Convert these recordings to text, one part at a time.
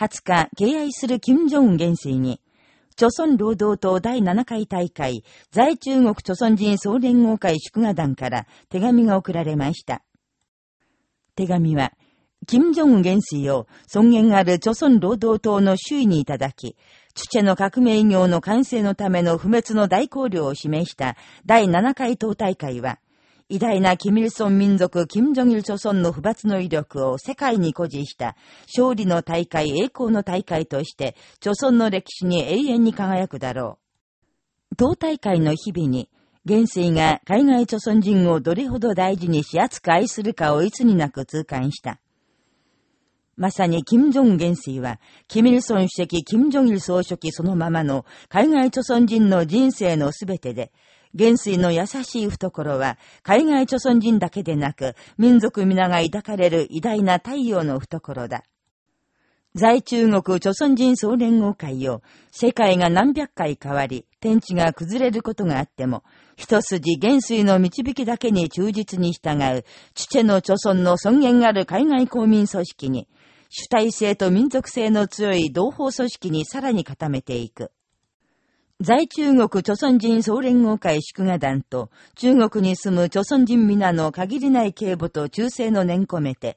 20日、敬愛する金正恩元帥に、朝鮮労働党第7回大会、在中国朝鮮人総連合会祝賀団から手紙が送られました。手紙は、金正恩元帥を尊厳ある朝鮮労働党の首位にいただき、チュチェの革命業の完成のための不滅の大綱領を示した第7回党大会は、偉大なキミルソン民族、キム・ジョギル朝鮮の不罰の威力を世界に誇示した勝利の大会、栄光の大会として、朝鮮の歴史に永遠に輝くだろう。党大会の日々に、元帥が海外朝鮮人をどれほど大事にし熱く愛するかをいつになく痛感した。まさに、金正恩元帥は、キミルソン主席、金正日総書記そのままの海外朝鮮人の人生のすべてで、元帥の優しい懐は、海外著存人だけでなく、民族皆が抱かれる偉大な太陽の懐だ。在中国著存人総連合会を、世界が何百回変わり、天地が崩れることがあっても、一筋元帥の導きだけに忠実に従う、チチェの著存の尊厳ある海外公民組織に、主体性と民族性の強い同胞組織にさらに固めていく。在中国朝鮮人総連合会祝賀団と、中国に住む朝鮮人皆の限りない警護と忠誠の念込めて、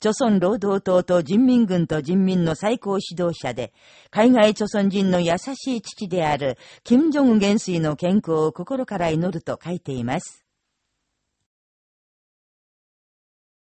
朝鮮労働党と人民軍と人民の最高指導者で、海外朝鮮人の優しい父である、金正恩元帥の健康を心から祈ると書いています。